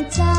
escuchar.